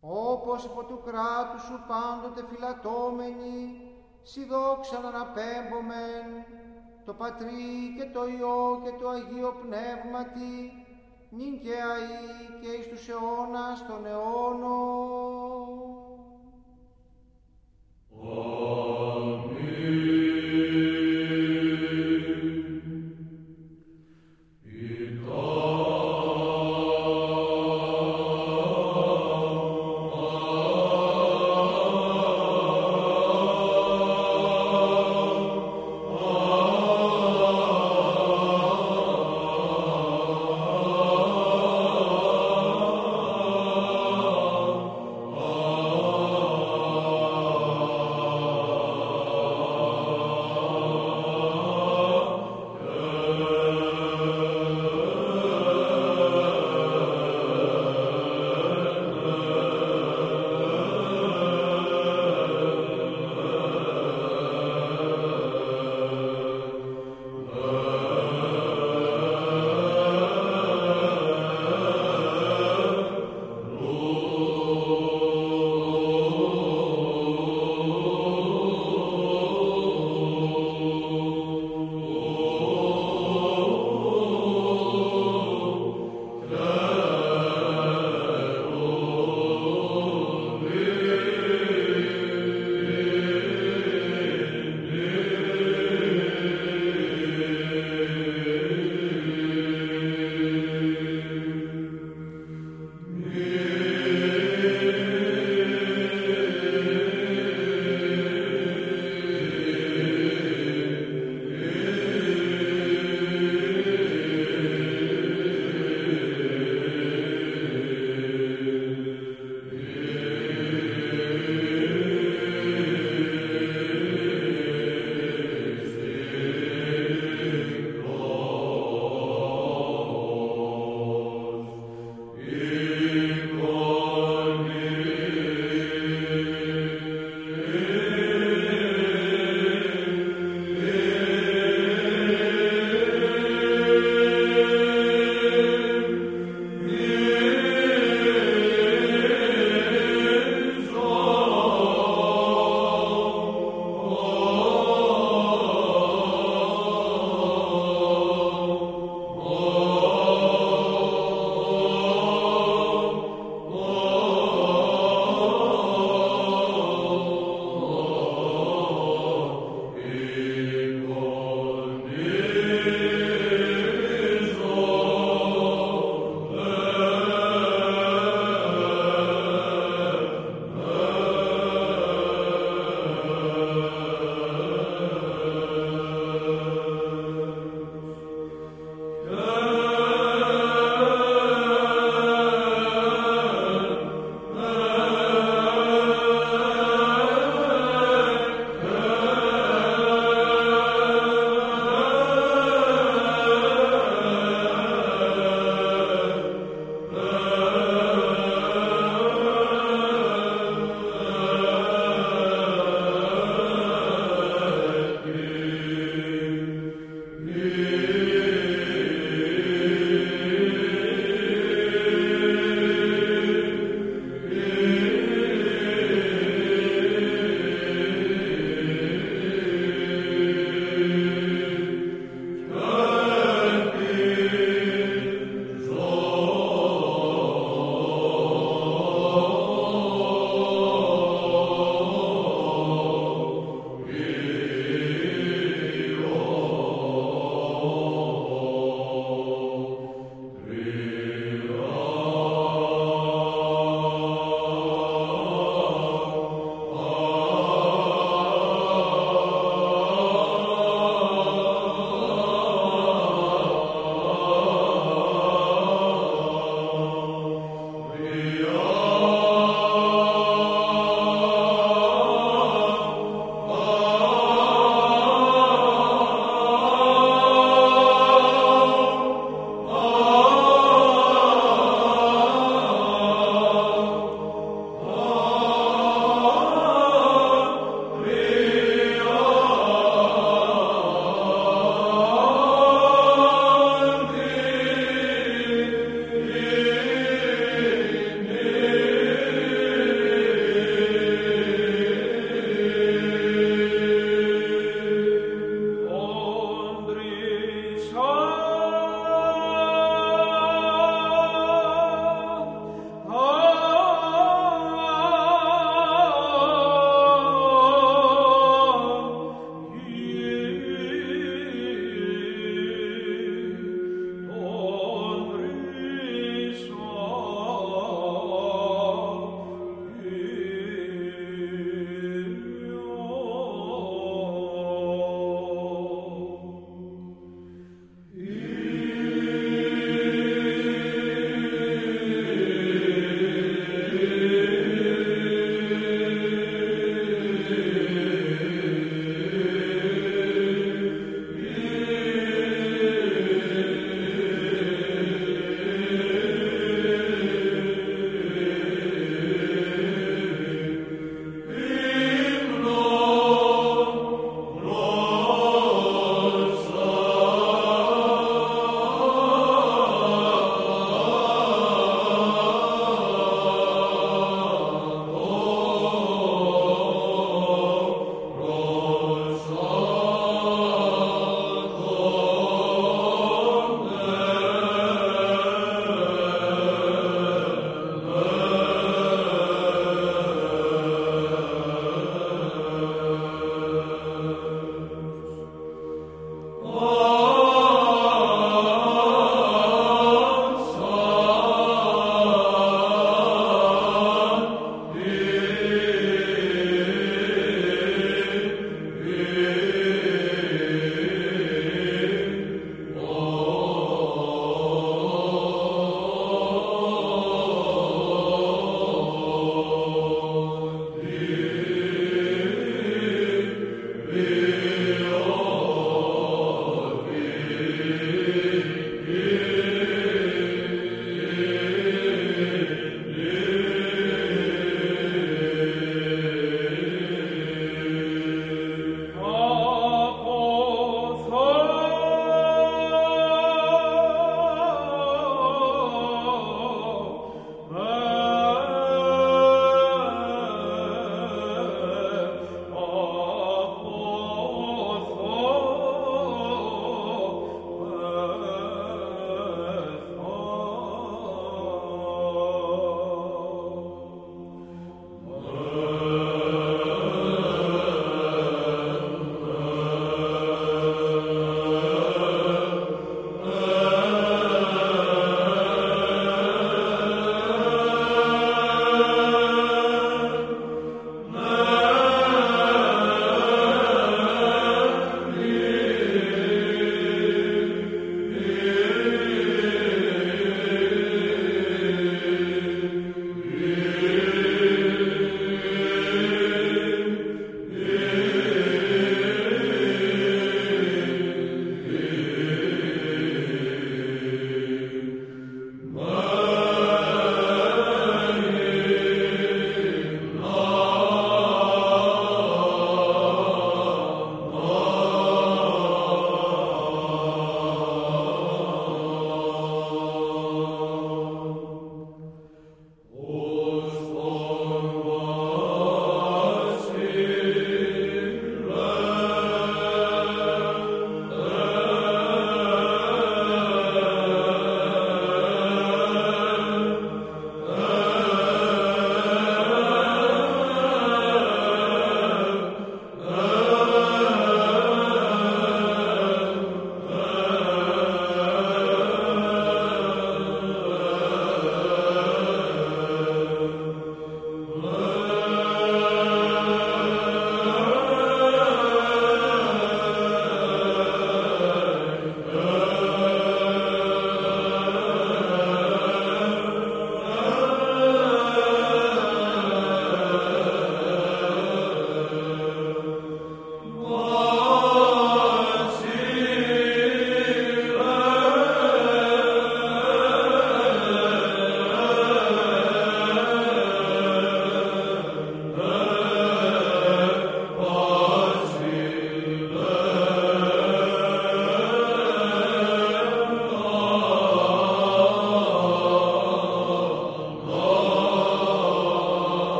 όπως υπό του κράτους σου πάντοτε φυλατώμενοι, σι δόξαν αναπέμπομεν, το Πατρί και το Υιό και το Αγίο Πνεύματι, νυν και αΐ και εις τους αιώνας των αιώνων.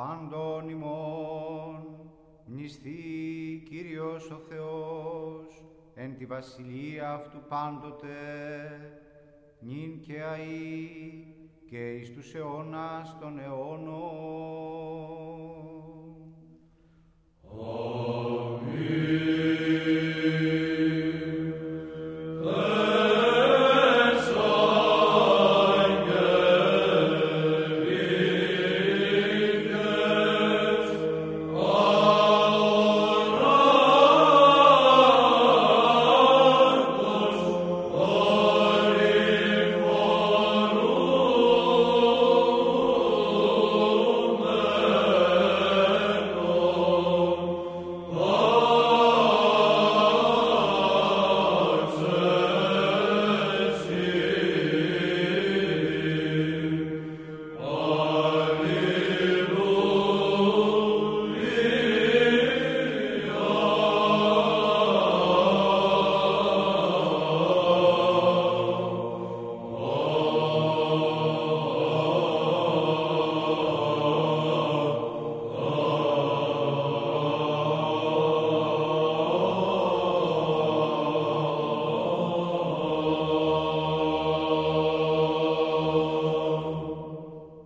πάντων ημών, νηστεί Κύριος ο Θεός, εν τη βασιλεία αυτού πάντοτε, νυν και αΐ και εις τους αιώνας των αιώνων.